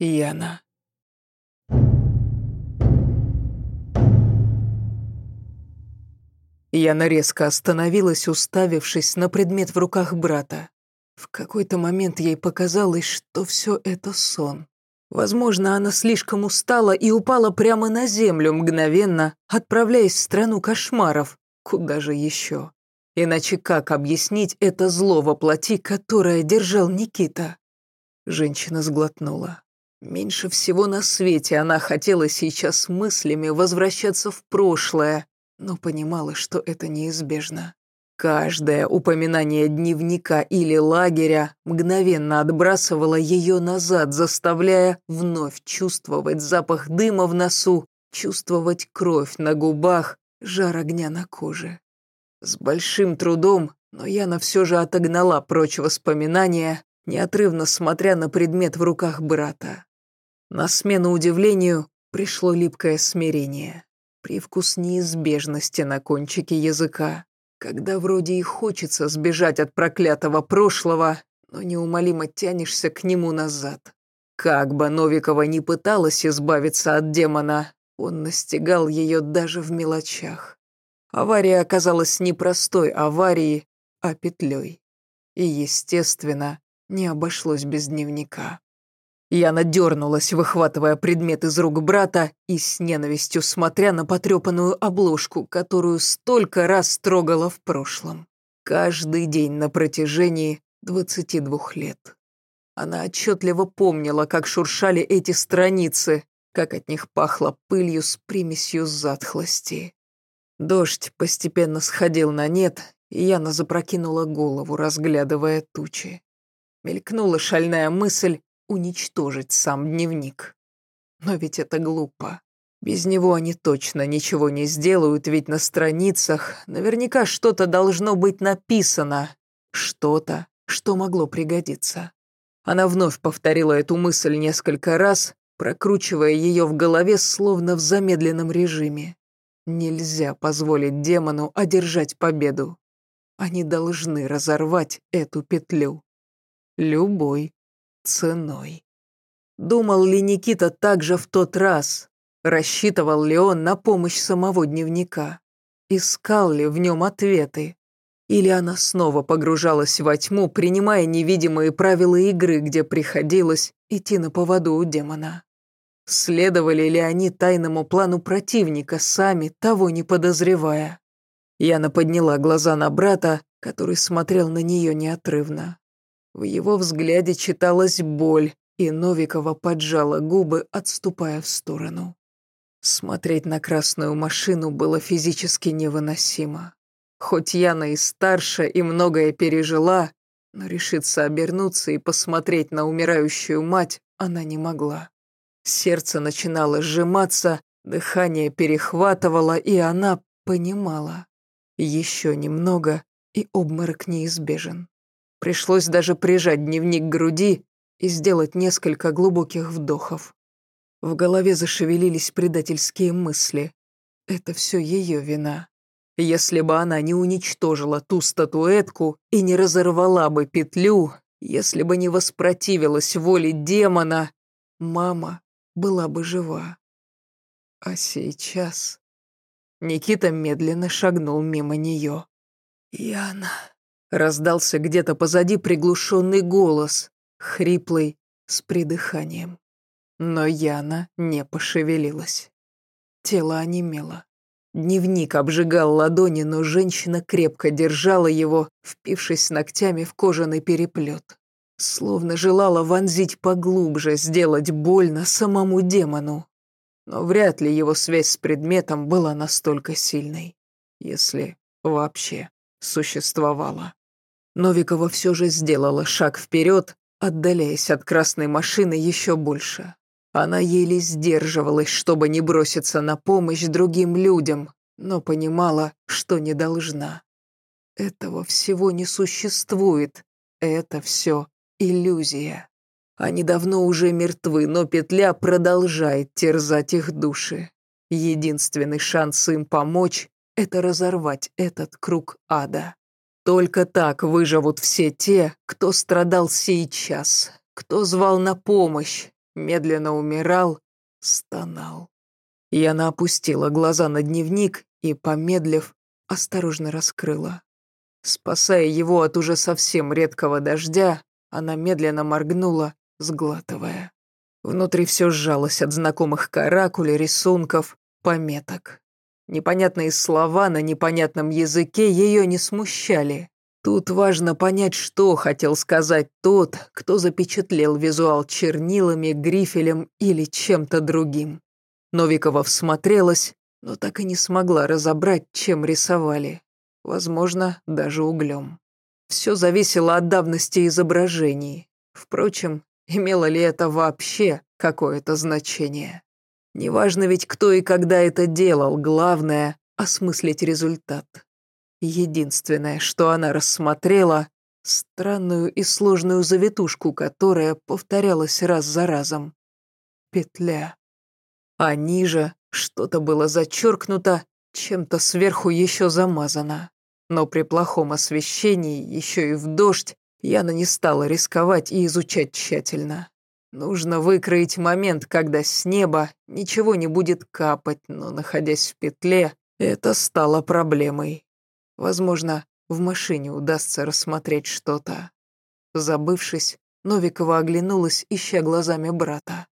Яна. Яна резко остановилась, уставившись на предмет в руках брата. В какой-то момент ей показалось, что все это сон. Возможно, она слишком устала и упала прямо на землю, мгновенно отправляясь в страну кошмаров. Куда же еще? Иначе как объяснить это зло во плоти, которое держал Никита? Женщина сглотнула. Меньше всего на свете она хотела сейчас мыслями возвращаться в прошлое, но понимала, что это неизбежно. Каждое упоминание дневника или лагеря мгновенно отбрасывало ее назад, заставляя вновь чувствовать запах дыма в носу, чувствовать кровь на губах, жар огня на коже. С большим трудом, но Яна все же отогнала прочь воспоминания, неотрывно смотря на предмет в руках брата. На смену удивлению пришло липкое смирение, привкус неизбежности на кончике языка, когда вроде и хочется сбежать от проклятого прошлого, но неумолимо тянешься к нему назад. Как бы Новикова не пыталась избавиться от демона, он настигал ее даже в мелочах. Авария оказалась не простой аварией, а петлей. И, естественно, не обошлось без дневника. Яна дернулась, выхватывая предмет из рук брата и с ненавистью смотря на потрепанную обложку, которую столько раз трогала в прошлом. Каждый день на протяжении 22 лет. Она отчетливо помнила, как шуршали эти страницы, как от них пахло пылью с примесью затхлости. Дождь постепенно сходил на нет, и Яна запрокинула голову, разглядывая тучи. Мелькнула шальная мысль уничтожить сам дневник. Но ведь это глупо. Без него они точно ничего не сделают, ведь на страницах наверняка что-то должно быть написано. Что-то, что могло пригодиться. Она вновь повторила эту мысль несколько раз, прокручивая ее в голове словно в замедленном режиме. Нельзя позволить демону одержать победу. Они должны разорвать эту петлю. Любой ценой. Думал ли Никита так же в тот раз? Рассчитывал ли он на помощь самого дневника? Искал ли в нем ответы? Или она снова погружалась во тьму, принимая невидимые правила игры, где приходилось идти на поводу у демона? Следовали ли они тайному плану противника, сами того не подозревая? Яна подняла глаза на брата, который смотрел на нее неотрывно. В его взгляде читалась боль, и Новикова поджала губы, отступая в сторону. Смотреть на красную машину было физически невыносимо. Хоть Яна и старше, и многое пережила, но решиться обернуться и посмотреть на умирающую мать она не могла. Сердце начинало сжиматься, дыхание перехватывало, и она понимала. Еще немного, и обморок неизбежен. Пришлось даже прижать дневник к груди и сделать несколько глубоких вдохов. В голове зашевелились предательские мысли. Это все ее вина. Если бы она не уничтожила ту статуэтку и не разорвала бы петлю, если бы не воспротивилась воле демона, мама была бы жива. А сейчас... Никита медленно шагнул мимо нее. «Яна...» Раздался где-то позади приглушенный голос, хриплый, с придыханием. Но Яна не пошевелилась. Тело онемело. Дневник обжигал ладони, но женщина крепко держала его, впившись ногтями в кожаный переплет. Словно желала вонзить поглубже, сделать больно самому демону. Но вряд ли его связь с предметом была настолько сильной, если вообще существовала. Новикова все же сделала шаг вперед, отдаляясь от красной машины еще больше. Она еле сдерживалась, чтобы не броситься на помощь другим людям, но понимала, что не должна. Этого всего не существует. Это все иллюзия. Они давно уже мертвы, но петля продолжает терзать их души. Единственный шанс им помочь — это разорвать этот круг ада. Только так выживут все те, кто страдал сейчас, кто звал на помощь, медленно умирал, стонал. Яна опустила глаза на дневник и, помедлив, осторожно раскрыла. Спасая его от уже совсем редкого дождя, она медленно моргнула, сглатывая. Внутри все сжалось от знакомых каракулей, рисунков, пометок. Непонятные слова на непонятном языке ее не смущали. Тут важно понять, что хотел сказать тот, кто запечатлел визуал чернилами, грифелем или чем-то другим. Новикова всмотрелась, но так и не смогла разобрать, чем рисовали. Возможно, даже углем. Все зависело от давности изображений. Впрочем, имело ли это вообще какое-то значение? Неважно ведь, кто и когда это делал, главное — осмыслить результат. Единственное, что она рассмотрела — странную и сложную завитушку, которая повторялась раз за разом. Петля. А ниже что-то было зачеркнуто, чем-то сверху еще замазано. Но при плохом освещении, еще и в дождь, Яна не стала рисковать и изучать тщательно. Нужно выкроить момент, когда с неба ничего не будет капать, но, находясь в петле, это стало проблемой. Возможно, в машине удастся рассмотреть что-то. Забывшись, Новикова оглянулась, ища глазами брата.